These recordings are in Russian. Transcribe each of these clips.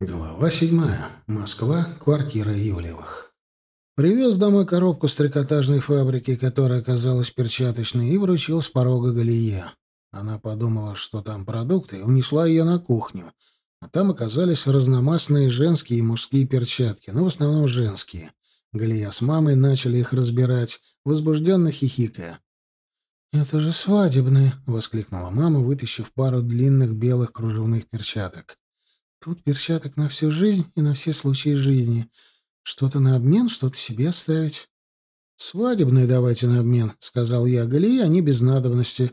Глава седьмая. Москва. Квартира Юлевых. Привез домой коробку с трикотажной фабрики, которая оказалась перчаточной, и вручил с порога Галия. Она подумала, что там продукты, и унесла ее на кухню. А там оказались разномастные женские и мужские перчатки, но в основном женские. Галия с мамой начали их разбирать, возбужденно хихикая. «Это же свадебные!» — воскликнула мама, вытащив пару длинных белых кружевных перчаток. Тут перчаток на всю жизнь и на все случаи жизни. Что-то на обмен, что-то себе оставить. «Свадебные давайте на обмен», — сказал я. «Галия, они без надобности».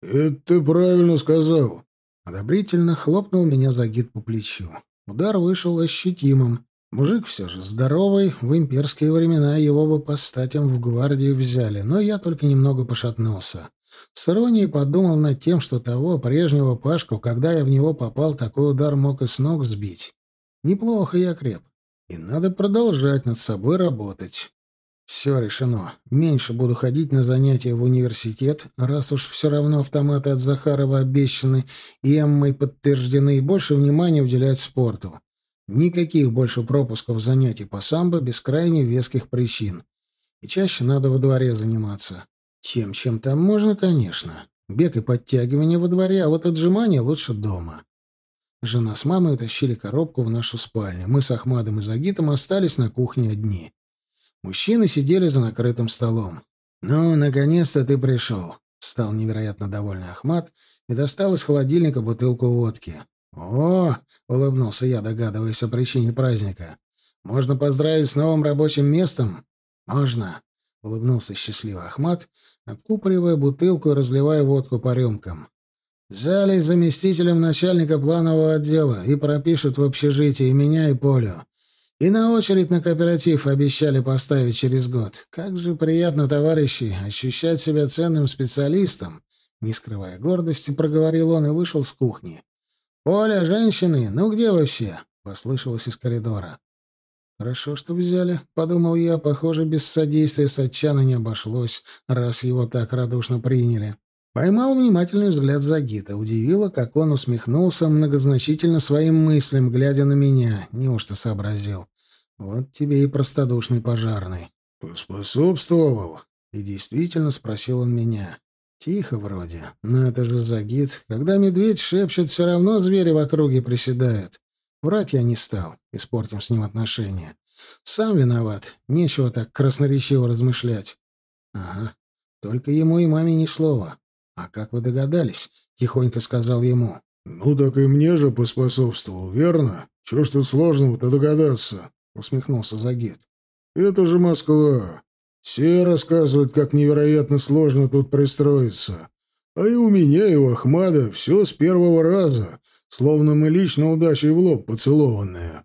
«Это ты правильно сказал». Одобрительно хлопнул меня за гид по плечу. Удар вышел ощутимым. Мужик все же здоровый, в имперские времена его бы по статям в гвардию взяли, но я только немного пошатнулся. С иронией подумал над тем, что того прежнего Пашку, когда я в него попал, такой удар мог и с ног сбить. Неплохо я креп. И надо продолжать над собой работать. Все решено. Меньше буду ходить на занятия в университет, раз уж все равно автоматы от Захарова обещаны и Эммой подтверждены, и больше внимания уделять спорту. Никаких больше пропусков занятий по самбо без крайне веских причин. И чаще надо во дворе заниматься. Чем, чем там можно, конечно. Бег и подтягивание во дворе, а вот отжимания лучше дома. Жена с мамой утащили коробку в нашу спальню. Мы с Ахмадом и Загитом остались на кухне одни. Мужчины сидели за накрытым столом. «Ну, наконец-то ты пришел», — встал невероятно довольный Ахмад и достал из холодильника бутылку водки. «О!» — улыбнулся я, догадываясь о причине праздника. «Можно поздравить с новым рабочим местом?» «Можно», — улыбнулся счастливый Ахмат, откупоривая бутылку и разливая водку по рюмкам. «Взяли заместителем начальника планового отдела и пропишут в общежитии меня и Полю. И на очередь на кооператив обещали поставить через год. Как же приятно, товарищи, ощущать себя ценным специалистом!» Не скрывая гордости, проговорил он и вышел с кухни. «Поля, женщины, ну где вы все?» — послышалось из коридора. «Хорошо, что взяли», — подумал я. Похоже, без содействия Сатчана не обошлось, раз его так радушно приняли. Поймал внимательный взгляд Загита. Удивило, как он усмехнулся многозначительно своим мыслям, глядя на меня. Неужто сообразил? Вот тебе и простодушный пожарный. «Поспособствовал?» И действительно спросил он меня. Тихо вроде. Но это же Загид. Когда медведь шепчет, все равно звери в округе приседают. Врать я не стал, испортим с ним отношения. Сам виноват, нечего так красноречиво размышлять. Ага, только ему и маме ни слова. А как вы догадались? Тихонько сказал ему. Ну так и мне же поспособствовал, верно? Чего ж тут сложного-то догадаться? Усмехнулся Загид. Это же Москва. Все рассказывают, как невероятно сложно тут пристроиться. А и у меня, и у Ахмада все с первого раза словно мы лично удачей в лоб поцелованные.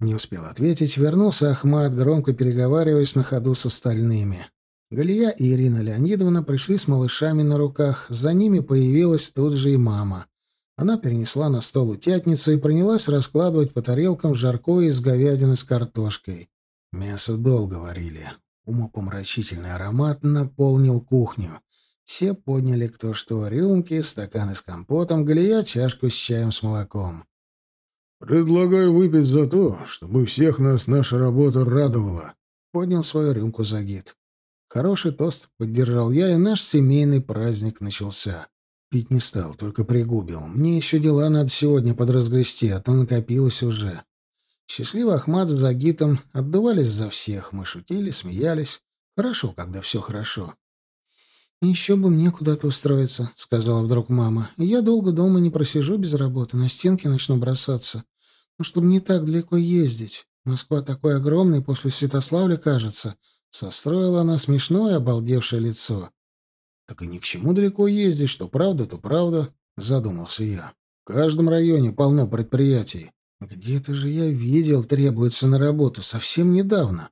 Не успел ответить, вернулся Ахмат, громко переговариваясь на ходу с остальными. Галия и Ирина Леонидовна пришли с малышами на руках, за ними появилась тут же и мама. Она перенесла на стол утятницу и принялась раскладывать по тарелкам жаркое из говядины с картошкой. Мясо долго варили. Умопомрачительный аромат наполнил кухню. Все подняли кто что, рюмки, стаканы с компотом, Галия чашку с чаем с молоком. «Предлагаю выпить за то, чтобы всех нас наша работа радовала», — поднял свою рюмку Загид. Хороший тост поддержал я, и наш семейный праздник начался. Пить не стал, только пригубил. Мне еще дела надо сегодня подразгрести, а то накопилось уже. Счастливый Ахмат с Загитом отдувались за всех. Мы шутили, смеялись. Хорошо, когда все хорошо. «Еще бы мне куда-то устроиться», — сказала вдруг мама. «Я долго дома не просижу без работы, на стенки начну бросаться. Ну, чтобы не так далеко ездить. Москва такой огромный, после Святославля, кажется». Состроила она смешное, обалдевшее лицо. «Так и ни к чему далеко ездить, что правда, то правда», — задумался я. «В каждом районе полно предприятий. Где-то же я видел, требуется на работу совсем недавно.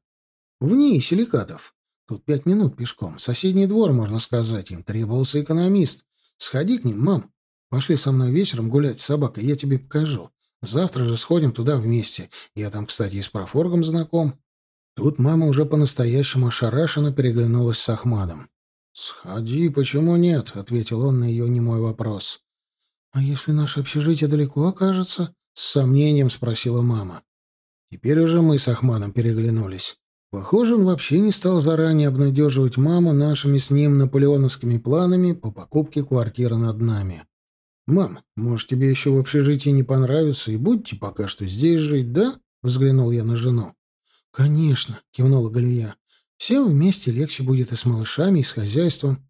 В ней силикатов. Тут пять минут пешком. Соседний двор, можно сказать. Им требовался экономист. Сходи к ним, мам. Пошли со мной вечером гулять с собакой, я тебе покажу. Завтра же сходим туда вместе. Я там, кстати, и с профоргом знаком. Тут мама уже по-настоящему ошарашенно переглянулась с Ахмадом. «Сходи, почему нет?» — ответил он на ее немой вопрос. «А если наше общежитие далеко окажется?» — с сомнением спросила мама. Теперь уже мы с Ахманом переглянулись. Похоже, он вообще не стал заранее обнадеживать маму нашими с ним наполеоновскими планами по покупке квартиры над нами. «Мам, может, тебе еще в общежитии не понравится, и будете пока что здесь жить, да?» — взглянул я на жену. «Конечно», — кивнула Галия. «Всем вместе легче будет и с малышами, и с хозяйством».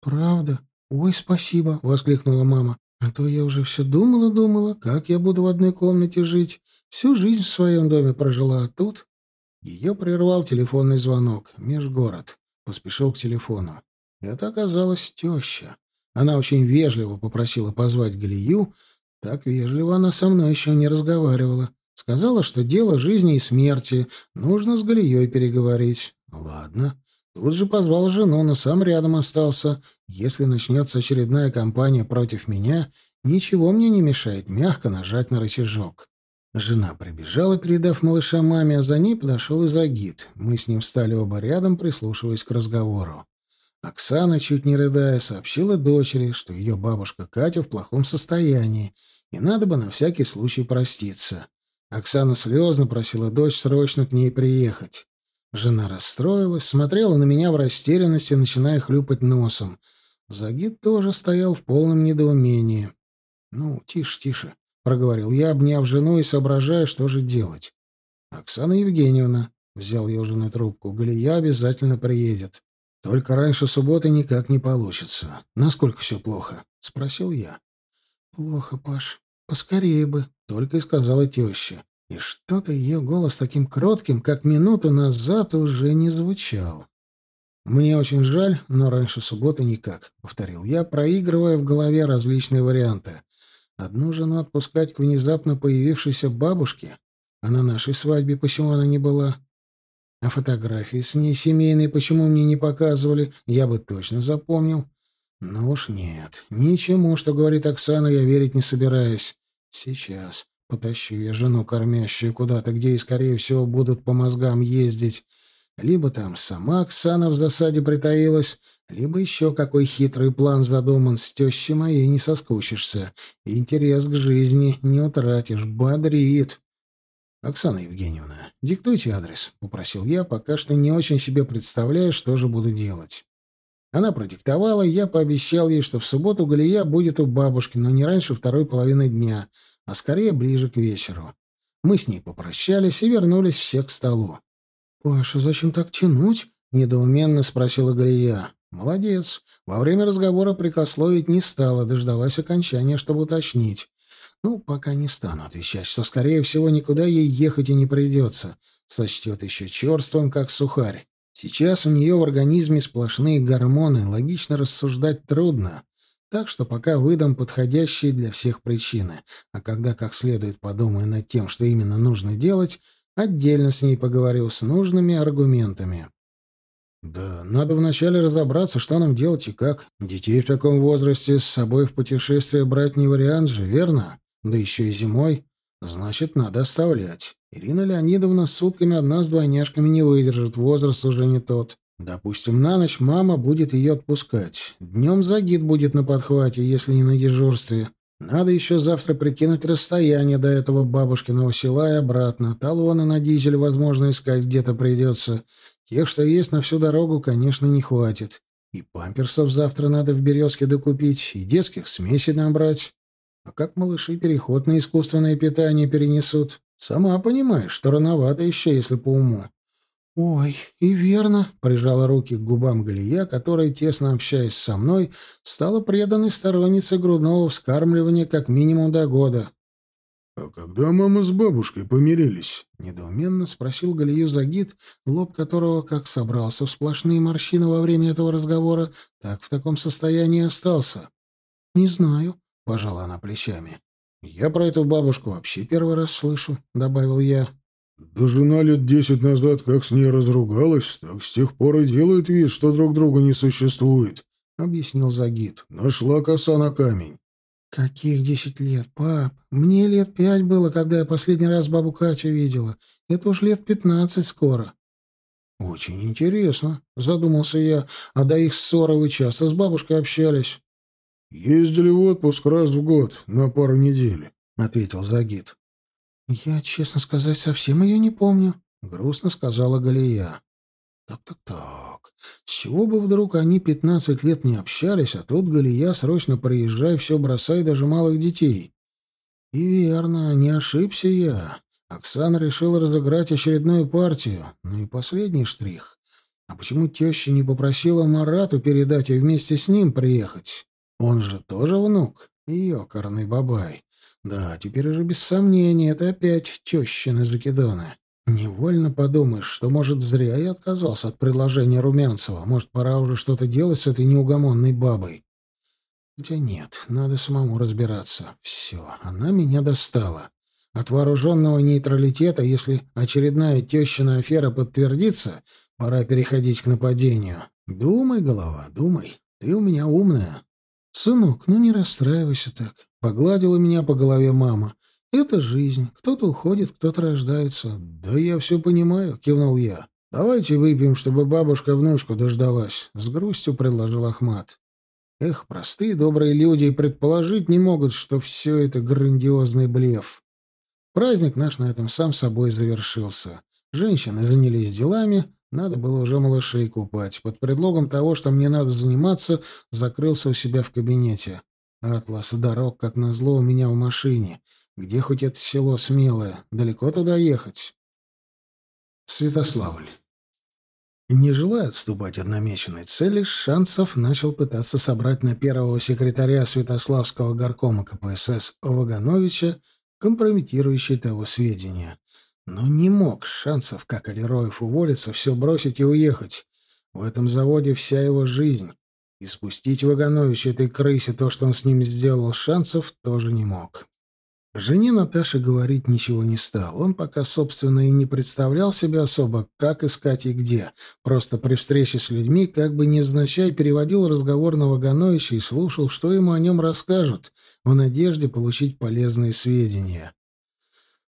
«Правда? Ой, спасибо!» — воскликнула мама. «А то я уже все думала-думала, как я буду в одной комнате жить. Всю жизнь в своем доме прожила, а тут...» Ее прервал телефонный звонок. Межгород. Поспешил к телефону. Это оказалась теща. Она очень вежливо попросила позвать Галию. Так вежливо она со мной еще не разговаривала. Сказала, что дело жизни и смерти. Нужно с Галией переговорить. Ладно. Тут же позвал жену, но сам рядом остался. Если начнется очередная кампания против меня, ничего мне не мешает мягко нажать на рычажок. Жена прибежала, передав малыша маме, а за ней подошел и Загид. Мы с ним стали оба рядом, прислушиваясь к разговору. Оксана, чуть не рыдая, сообщила дочери, что ее бабушка Катя в плохом состоянии, и надо бы на всякий случай проститься. Оксана слезно просила дочь срочно к ней приехать. Жена расстроилась, смотрела на меня в растерянности, начиная хлюпать носом. Загид тоже стоял в полном недоумении. «Ну, тише, тише проговорил я, обняв жену и соображая, что же делать. «Оксана Евгеньевна», — взял я уже на трубку, — «Галия обязательно приедет. Только раньше субботы никак не получится. Насколько все плохо?» — спросил я. «Плохо, Паш. Поскорее бы», — только и сказала теща. И что-то ее голос таким кротким, как минуту назад, уже не звучал. «Мне очень жаль, но раньше субботы никак», — повторил я, проигрывая в голове различные варианты. Одну жену отпускать к внезапно появившейся бабушке? А на нашей свадьбе почему она не была? А фотографии с ней семейные почему мне не показывали? Я бы точно запомнил. Ну уж нет. Ничему, что говорит Оксана, я верить не собираюсь. Сейчас потащу я жену кормящую куда-то, где и, скорее всего, будут по мозгам ездить. Либо там сама Оксана в засаде притаилась, либо еще какой хитрый план задуман, с тещей моей не соскучишься. Интерес к жизни не утратишь, бодрит. «Оксана Евгеньевна, диктуйте адрес», — попросил я, пока что не очень себе представляя, что же буду делать. Она продиктовала, я пообещал ей, что в субботу Галия будет у бабушки, но не раньше второй половины дня, а скорее ближе к вечеру. Мы с ней попрощались и вернулись все к столу. «Паша, зачем так тянуть?» — недоуменно спросила Галия. Молодец. Во время разговора прикословить не стала, дождалась окончания, чтобы уточнить. Ну, пока не стану отвечать, что, скорее всего, никуда ей ехать и не придется. Сочтет еще черством, как сухарь. Сейчас у нее в организме сплошные гормоны, логично рассуждать трудно. Так что пока выдам подходящие для всех причины. А когда как следует подумаю над тем, что именно нужно делать, отдельно с ней поговорю с нужными аргументами. Да, надо вначале разобраться, что нам делать и как. Детей в таком возрасте с собой в путешествие брать не вариант же, верно? Да еще и зимой. Значит, надо оставлять. Ирина Леонидовна с сутками одна с двойняшками не выдержит, возраст уже не тот. Допустим, на ночь мама будет ее отпускать. Днем загид будет на подхвате, если не на дежурстве. Надо еще завтра прикинуть расстояние до этого бабушкиного села и обратно. Талоны на дизель, возможно, искать где-то придется. Тех, что есть на всю дорогу, конечно, не хватит. И памперсов завтра надо в «Березке» докупить, и детских смесей набрать. А как малыши переход на искусственное питание перенесут? Сама понимаешь, что рановато еще, если по уму. «Ой, и верно», — прижала руки к губам Галия, которая, тесно общаясь со мной, стала преданной сторонницей грудного вскармливания как минимум до года. «А когда мама с бабушкой помирились?» — недоуменно спросил Галию Загид, лоб которого как собрался в сплошные морщины во время этого разговора, так в таком состоянии остался. «Не знаю», — пожала она плечами. «Я про эту бабушку вообще первый раз слышу», — добавил я. «Да жена лет десять назад как с ней разругалась, так с тех пор и делает вид, что друг друга не существует», — объяснил Загид. «Нашла коса на камень». «Каких десять лет, пап? Мне лет пять было, когда я последний раз бабу Катю видела. Это уж лет пятнадцать скоро». «Очень интересно», — задумался я. «А до их ссоры вы часто с бабушкой общались?» «Ездили в отпуск раз в год, на пару недель», — ответил Загид. «Я, честно сказать, совсем ее не помню», — грустно сказала Галия. «Так-так-так. С чего бы вдруг они пятнадцать лет не общались, а тут Галия срочно приезжай, все бросай, даже малых детей?» И верно, не ошибся я. Оксана решила разыграть очередную партию. Ну и последний штрих. А почему теща не попросила Марату передать и вместе с ним приехать? Он же тоже внук. Ёкарный бабай. Да, теперь уже без сомнения, это опять тещины Закидоны. Невольно подумаешь, что, может, зря я отказался от предложения Румянцева. Может, пора уже что-то делать с этой неугомонной бабой. Хотя нет, надо самому разбираться. Все, она меня достала. От вооруженного нейтралитета, если очередная тещина афера подтвердится, пора переходить к нападению. Думай, голова, думай. Ты у меня умная. Сынок, ну не расстраивайся так. Погладила меня по голове мама. Это жизнь. Кто-то уходит, кто-то рождается. Да я все понимаю, кивнул я. Давайте выпьем, чтобы бабушка внучку дождалась. С грустью предложил Ахмат. Эх, простые добрые люди и предположить не могут, что все это грандиозный блеф. Праздник наш на этом сам собой завершился. Женщины занялись делами, надо было уже малышей купать. Под предлогом того, что мне надо заниматься, закрылся у себя в кабинете. Атлас дорог, как назло, у меня в машине. Где хоть это село смелое? Далеко туда ехать? Святославль. Не желая отступать от намеченной цели, Шансов начал пытаться собрать на первого секретаря Святославского горкома КПСС Вагановича компрометирующие того сведения. Но не мог Шансов, как Алироев, уволиться, все бросить и уехать. В этом заводе вся его жизнь. И спустить Вагановича этой крысе то, что он с ним сделал, Шансов тоже не мог. Жене Наташи говорить ничего не стал. Он пока, собственно, и не представлял себе особо, как искать и где. Просто при встрече с людьми, как бы невзначай, переводил разговор на Вагановича и слушал, что ему о нем расскажут, в надежде получить полезные сведения.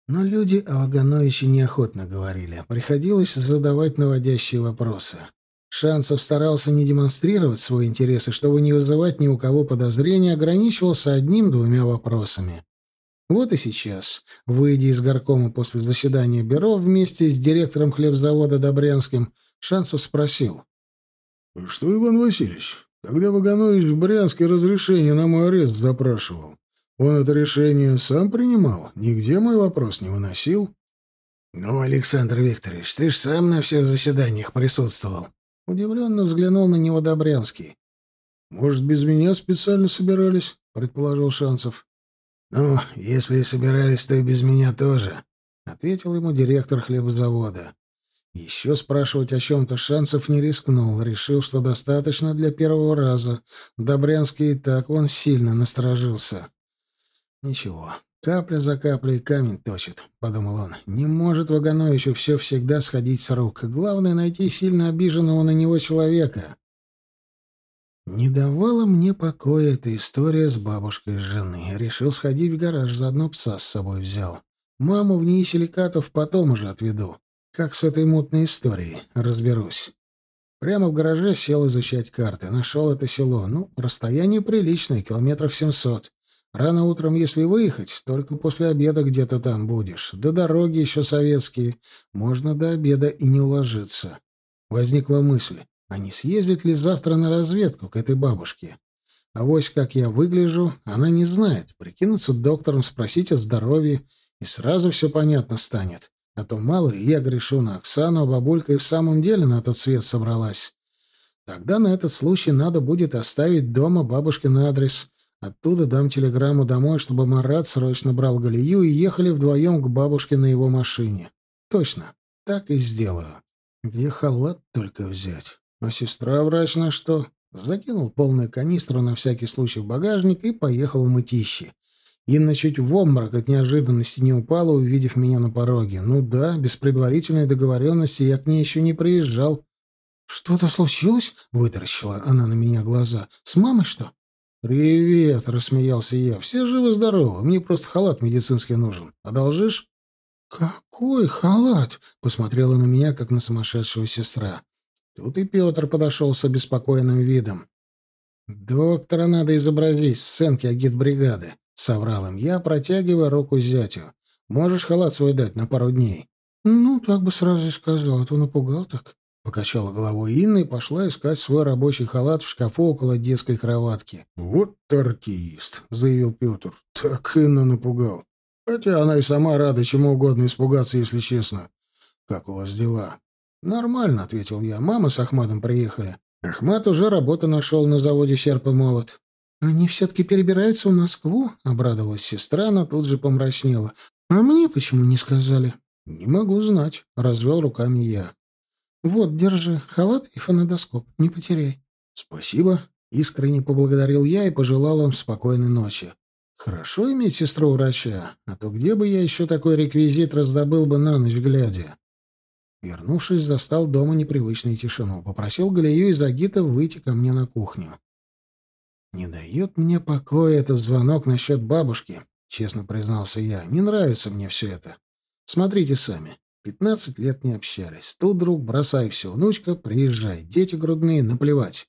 Но люди о Вагановиче неохотно говорили. Приходилось задавать наводящие вопросы. Шансов старался не демонстрировать свой интерес и, чтобы не вызывать ни у кого подозрения, ограничивался одним-двумя вопросами. Вот и сейчас, выйдя из горкома после заседания бюро вместе с директором хлебзавода Добрянским, Шансов спросил. — Что, Иван Васильевич, когда Ваганович в Брянске разрешение на мой арест запрашивал, он это решение сам принимал, нигде мой вопрос не выносил? — Ну, Александр Викторович, ты ж сам на всех заседаниях присутствовал. Удивленно взглянул на него Добрянский. — Может, без меня специально собирались? — предположил Шансов. «Ну, если и собирались, то и без меня тоже», — ответил ему директор хлебозавода. Еще спрашивать о чем-то шансов не рискнул, решил, что достаточно для первого раза. Добрянский и так вон сильно насторожился. «Ничего, капля за каплей камень точит», — подумал он. «Не может Вагановичу все всегда сходить с рук. Главное — найти сильно обиженного на него человека». Не давала мне покоя эта история с бабушкой жены. Решил сходить в гараж, заодно пса с собой взял. Маму в НИИ Силикатов потом уже отведу. Как с этой мутной историей разберусь. Прямо в гараже сел изучать карты. Нашел это село. Ну, расстояние приличное, километров семьсот. Рано утром, если выехать, только после обеда где-то там будешь. До дороги еще советские. Можно до обеда и не уложиться. Возникла мысль. А не съездит ли завтра на разведку к этой бабушке? А вось как я выгляжу, она не знает. Прикинуться доктором, спросить о здоровье, и сразу все понятно станет. А то мало ли я грешу на Оксану, а бабулька и в самом деле на этот свет собралась. Тогда на этот случай надо будет оставить дома бабушкин адрес. Оттуда дам телеграмму домой, чтобы Марат срочно брал Галию и ехали вдвоем к бабушке на его машине. Точно, так и сделаю. Где халат только взять? А сестра врач на что? Закинул полную канистру на всякий случай в багажник и поехал в мытище. Инна чуть в обморок от неожиданности не упала, увидев меня на пороге. Ну да, без предварительной договоренности я к ней еще не приезжал. «Что-то случилось?» — вытаращила она на меня глаза. «С мамой что?» «Привет!» — рассмеялся я. «Все живы-здоровы. Мне просто халат медицинский нужен. Одолжишь?» «Какой халат?» — посмотрела на меня, как на сумасшедшего сестра. Тут и Петр подошел с обеспокоенным видом. «Доктора надо изобразить в сценке агитбригады», — соврал им я, протягивая руку зятю. Можешь халат свой дать на пару дней?» «Ну, так бы сразу и сказал, а то напугал так». Покачала головой Инна и пошла искать свой рабочий халат в шкафу около детской кроватки. «Вот артист», — заявил Петр. «Так Инна напугал. Хотя она и сама рада чему угодно испугаться, если честно. Как у вас дела?» «Нормально», — ответил я. «Мама с Ахматом приехали. Ахмат уже работу нашел на заводе «Серп и молот». «Они все-таки перебираются в Москву?» — обрадовалась сестра, но тут же помрачнела. «А мне почему не сказали?» «Не могу знать», — развел руками я. «Вот, держи халат и фонодоскоп. Не потеряй». «Спасибо», — искренне поблагодарил я и пожелал им спокойной ночи. «Хорошо иметь сестру врача, а то где бы я еще такой реквизит раздобыл бы на ночь глядя?» Вернувшись, застал дома непривычную тишину. Попросил Галию и Загита выйти ко мне на кухню. «Не дает мне покоя этот звонок насчет бабушки», — честно признался я. «Не нравится мне все это. Смотрите сами. Пятнадцать лет не общались. Тут, друг, бросай все. Внучка, приезжай. Дети грудные, наплевать.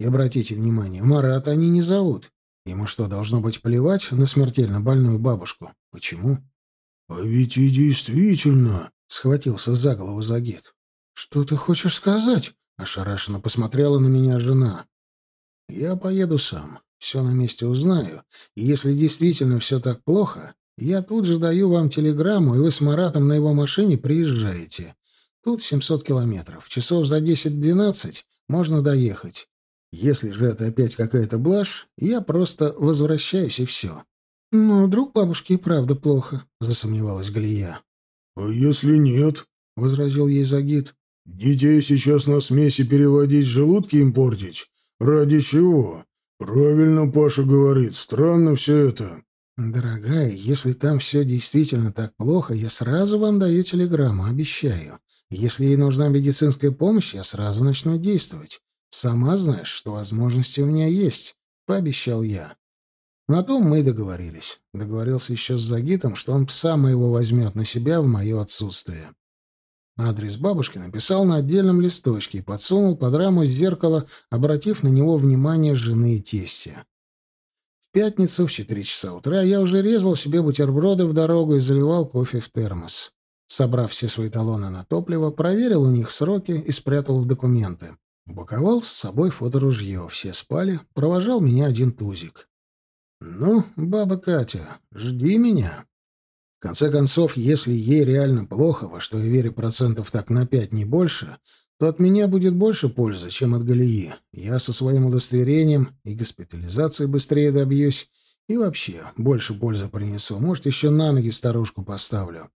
И обратите внимание, Марата они не зовут. Ему что, должно быть плевать на смертельно больную бабушку? Почему? — А ведь и действительно, — схватился за голову Загид. — Что ты хочешь сказать? — ошарашенно посмотрела на меня жена. — Я поеду сам. Все на месте узнаю. И если действительно все так плохо, я тут же даю вам телеграмму, и вы с Маратом на его машине приезжаете. Тут 700 километров. Часов за 10-12 можно доехать. Если же это опять какая-то блажь, я просто возвращаюсь и все. — Ну, друг бабушки и правда плохо, — засомневалась Галия. — А если нет? — возразил ей Загид. — Детей сейчас на смеси переводить, желудки им портить? Ради чего? Правильно Паша говорит, странно все это. «Дорогая, если там все действительно так плохо, я сразу вам даю телеграмму, обещаю. Если ей нужна медицинская помощь, я сразу начну действовать. Сама знаешь, что возможности у меня есть», — пообещал я. На том мы и договорились. Договорился еще с Загитом, что он пса моего возьмет на себя в мое отсутствие. Адрес бабушки написал на отдельном листочке и подсунул под раму зеркала, обратив на него внимание жены и тестя. В пятницу в четыре часа утра я уже резал себе бутерброды в дорогу и заливал кофе в термос. Собрав все свои талоны на топливо, проверил у них сроки и спрятал в документы. Упаковал с собой фоторужье. Все спали. Провожал меня один тузик. «Ну, баба Катя, жди меня». В конце концов, если ей реально плохо, во что я верю процентов так на пять, не больше, то от меня будет больше пользы, чем от Галии. Я со своим удостоверением и госпитализацией быстрее добьюсь, и вообще больше пользы принесу. Может, еще на ноги старушку поставлю.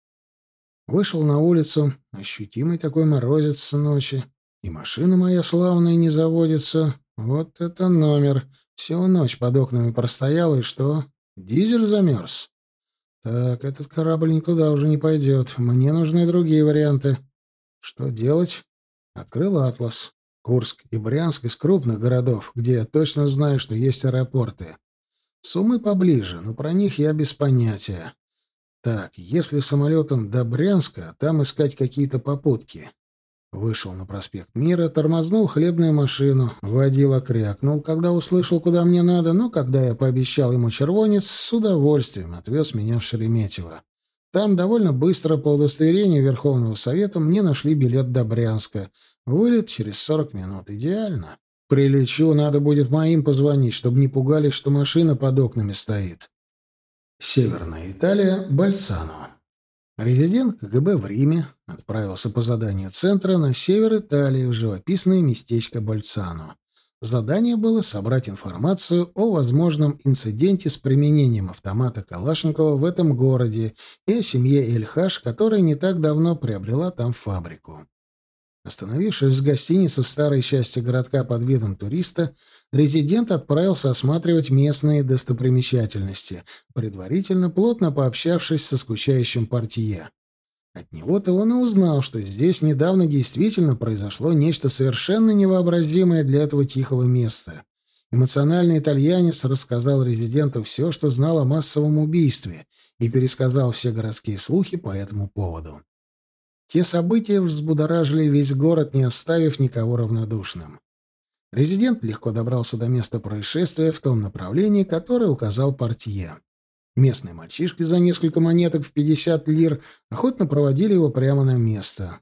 Вышел на улицу, ощутимый такой морозец с ночи, и машина моя славная не заводится. Вот это номер. Всю ночь под окнами простоял, и что? Дизель замерз. Так, этот корабль никуда уже не пойдет. Мне нужны другие варианты. Что делать? Открыл атлас. Курск и Брянск из крупных городов, где я точно знаю, что есть аэропорты. Суммы поближе, но про них я без понятия. Так, если самолетом до Брянска, там искать какие-то попутки. Вышел на проспект Мира, тормознул хлебную машину. Водила крякнул, когда услышал, куда мне надо, но когда я пообещал ему червонец, с удовольствием отвез меня в Шереметьево. Там довольно быстро по удостоверению Верховного Совета мне нашли билет до Брянска. Вылет через сорок минут. Идеально. Прилечу, надо будет моим позвонить, чтобы не пугались, что машина под окнами стоит. Северная Италия, Бальсано. Резидент КГБ в Риме отправился по заданию центра на север Италии в живописное местечко Бальцано. Задание было собрать информацию о возможном инциденте с применением автомата Калашникова в этом городе и о семье Эльхаш, которая не так давно приобрела там фабрику. Остановившись в гостинице в старой части городка под видом туриста, резидент отправился осматривать местные достопримечательности, предварительно плотно пообщавшись со скучающим портье. От него-то он и узнал, что здесь недавно действительно произошло нечто совершенно невообразимое для этого тихого места. Эмоциональный итальянец рассказал резиденту все, что знал о массовом убийстве, и пересказал все городские слухи по этому поводу. Те события взбудоражили весь город, не оставив никого равнодушным. Резидент легко добрался до места происшествия в том направлении, которое указал портье. Местные мальчишки за несколько монеток в 50 лир охотно проводили его прямо на место.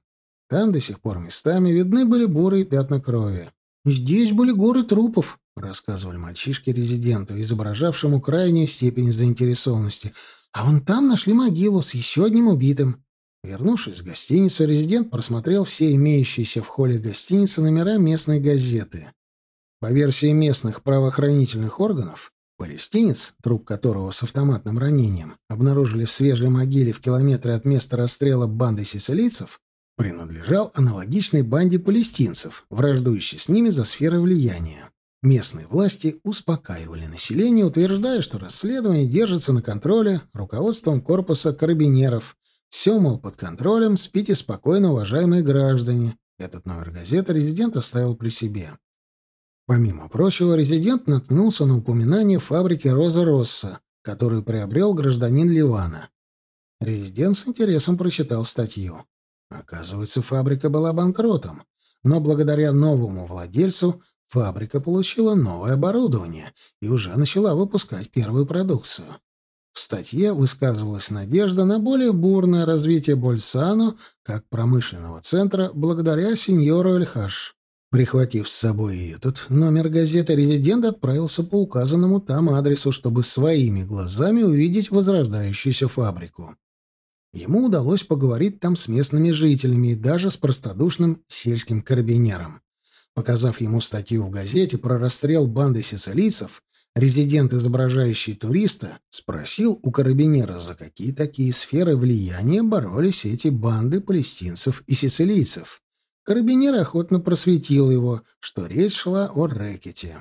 Там до сих пор местами видны были бурые пятна крови. «Здесь были горы трупов», — рассказывали мальчишки резиденту, изображавшему крайнюю степень заинтересованности. «А вон там нашли могилу с еще одним убитым». Вернувшись в гостиницу, резидент просмотрел все имеющиеся в холле гостиницы номера местной газеты. По версии местных правоохранительных органов, палестинец, труп которого с автоматным ранением обнаружили в свежей могиле в километре от места расстрела банды сицилийцев, принадлежал аналогичной банде палестинцев, враждующей с ними за сферы влияния. Местные власти успокаивали население, утверждая, что расследование держится на контроле руководством корпуса карабинеров. Все, мол, под контролем, спите спокойно, уважаемые граждане. Этот номер газеты резидент оставил при себе. Помимо прочего, резидент наткнулся на упоминание фабрики «Роза Росса», которую приобрел гражданин Ливана. Резидент с интересом прочитал статью. Оказывается, фабрика была банкротом, но благодаря новому владельцу фабрика получила новое оборудование и уже начала выпускать первую продукцию. В статье высказывалась надежда на более бурное развитие Больсано как промышленного центра благодаря сеньору Эльхаш. Прихватив с собой и этот номер газеты, резидент отправился по указанному там адресу, чтобы своими глазами увидеть возрождающуюся фабрику. Ему удалось поговорить там с местными жителями и даже с простодушным сельским карабинером. Показав ему статью в газете про расстрел банды сицилийцев, резидент, изображающий туриста, спросил у карабинера, за какие такие сферы влияния боролись эти банды палестинцев и сицилийцев. Карабинер охотно просветил его, что речь шла о рэкете.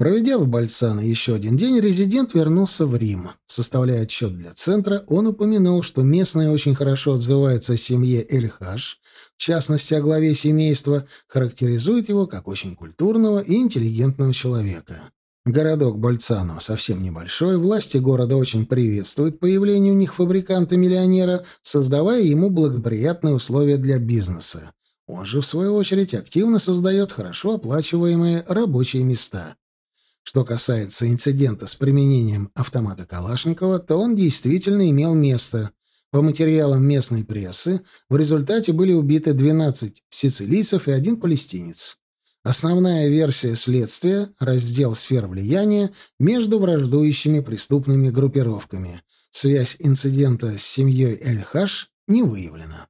Проведя в Бальсано еще один день, резидент вернулся в Рим. Составляя отчет для центра, он упомянул, что местные очень хорошо отзываются о семье Эльхаш, в частности, о главе семейства, характеризует его как очень культурного и интеллигентного человека. Городок Бальцано совсем небольшой, власти города очень приветствуют появление у них фабриканта-миллионера, создавая ему благоприятные условия для бизнеса. Он же, в свою очередь, активно создает хорошо оплачиваемые рабочие места. Что касается инцидента с применением автомата Калашникова, то он действительно имел место. По материалам местной прессы, в результате были убиты 12 сицилийцев и один палестинец. Основная версия следствия — раздел сфер влияния между враждующими преступными группировками. Связь инцидента с семьей Эль-Хаш не выявлена.